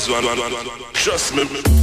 this one. Trust me. Me.